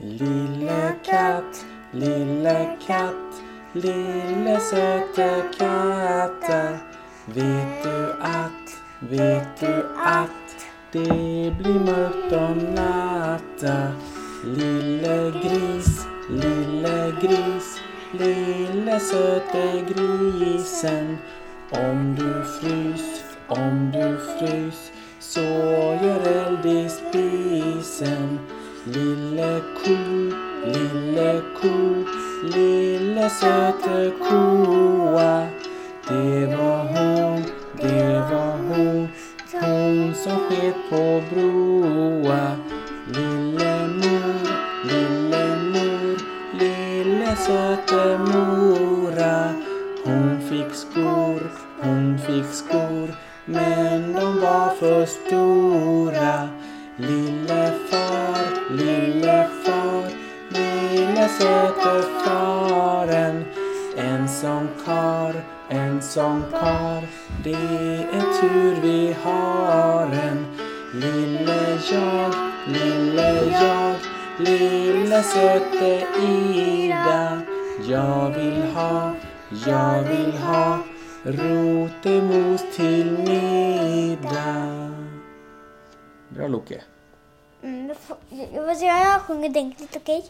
Lille katt, lille katt, lille söte katta. Vet du att, vet du att det blir mörkt om natta. Lille gris, lille gris, lille söte grisen. Om du frys, om du frys så gör eld i spisen. Lille ko, lille ko, lille söte koa. Det var hon, det var hon, hon som sket på broa. Lille mor, lille mor, lille söte mora. Hon fick skor, hon fick skor, men de var för stora. Lille lille far, lille söte faren. En sån kar, en sån kar, det är tur vi har en. Lille jag, lille jag, lille söte Ida. Jag vill ha, jag vill ha rotemos till middag. Bra Loke. Mm, dat, was heel goed, denk oké? Okay?